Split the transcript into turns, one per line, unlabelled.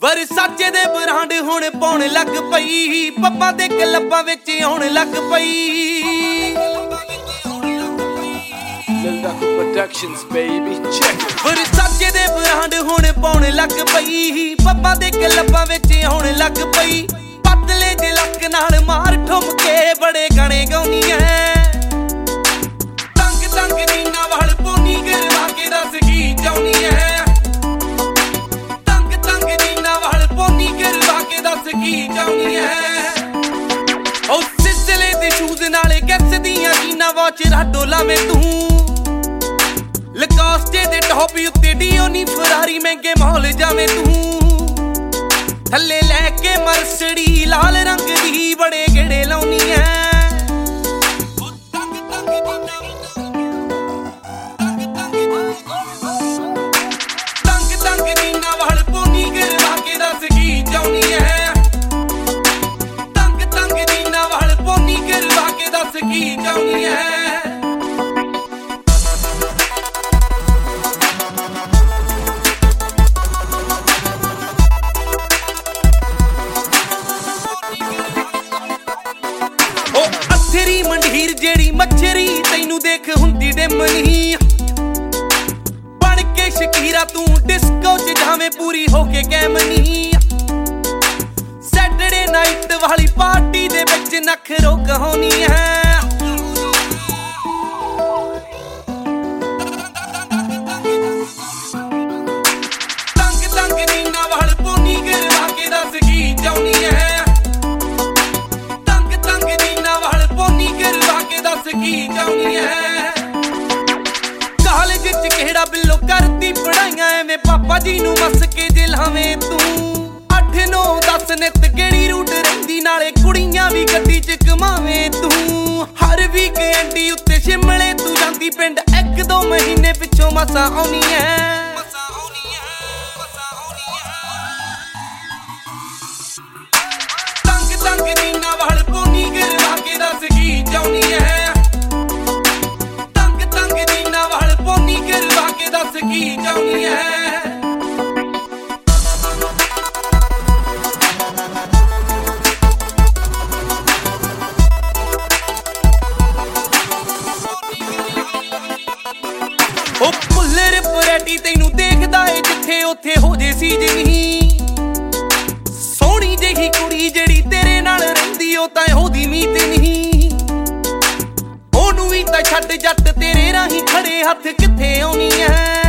ਵਰਸਾਚੇ ਦੇ ਬਰਾਂਡ ਹੁਣ ਪਾਉਣ ਲੱਗ ਪਈ ਪੱਪਾਂ ਦੇ ਕਲੱਬਾਂ ਵਿੱਚ ਆਉਣ ਲੱਗ ਪਈ
baby. Check it.
ਵਰਸਾਚੇ ਦੇ ਬਰਾਂਡ ਹੁਣ ਪਾਉਣ ਲੱਗ ਪਈ ਪੱਪਾਂ ਦੇ ਕਲੱਬਾਂ ਵਿੱਚ ਆਉਣ ਲੱਗ ਪਈ ਪਤਲੇ ਦੇ ਲੱਕ ਨਾਲ ਮਾਰ ਨਾਲੇ ਕਿਸ ਦੀਆਂ ਜੀਨਾ ਵਾਚ ਰਾਡੋ ਲਾਵੇਂ ਤੂੰ। ਲਕਾਸਟੇ ਦੇ ਟੌਪ ਉੱਤੇ ਡੀਓ ਨੀ ਫਰਾਰੀ ਮਹਿੰਗੇ ਮਾਹੌਲ ਜਾਵੇਂ ਤੂੰ। ਥੱਲੇ ਲੈ ਕੇ ਮਰਸੜੀ ਲਾਲ ਰੰਗ ਕੀ ਮੰਢੀਰ ਜਿਹੜੀ ਮੱਛਰੀ ਤੈਨੂੰ ਦੇਖ ਹੁੰਦੀ ਦੇ ਮਨੀ ਬਣ ਕੇ ਸ਼ਕੀਰਾ ਤੂੰ ਡਿਸਕੋ 'ਚ ਜਾਵੇਂ ਪੂਰੀ ਹੋ ਕੇ ਕੈਮਨੀ ਸੈਟਰਡੇ ਨਾਈਟ ਵਾਲੀ ਪਾਰਟੀ ਦੇ ਵਿੱਚ ਨਖਰੋ ਕਹਾਣੀ ਹੈ। ਪੜਾਈਆਂ ਪਾਪਾ ਜੀ ਨੂੰ ਮੱਸ ਕੇ ਜਿਲਾਵੇਂ ਤੂੰ। 8 9 10 ਨਿਤ ਕਿਹੜੀ ਰੂਟ ਰਹਿੰਦੀ, ਨਾਲੇ ਕੁੜੀਆਂ ਵੀ ਗੱਡੀ ਚ ਕਮਾਵੇਂ ਤੂੰ। ਹਰ ਵੀਕ ਐਂਡੀ ਉੱਤੇ ਸ਼ਿਮਲੇ ਤੂੰ ਜਾਂਦੀ, ਪਿੰਡ ਇੱਕ ਦੋ ਮਹੀਨੇ ਪਿੱਛੋਂ ਮਸਾ ਆਉਣੀ ਐ। ਉਹ ਪੁੱਲਰ ਪਰੈਟੀ ਤੈਨੂੰ ਦੇਖਦਾ ਏ ਜਿੱਥੇ ਉੱਥੇ ਹੋ ਜੇ ਸੀ ਨਹੀਂ। ਸੋਹਣੀ ਜਿਹੀ ਕੁੜੀ ਜਿਹੜੀ ਤੇਰੇ ਨਾਲ ਰਹਿੰਦੀ, ਉਹ ਤਾਂ ਉਹਦੀ ਮੀਤ ਨਹੀਂ। ਉਹਨੂੰ ਵੀ ਤਾਂ ਛੱਡ ਜੱਟ ਤੇਰੇ ਰਾਹੀਂ ਖੜੇ ਹੱਥ ਕਿੱਥੇ ਆਉਣੀ ਐ?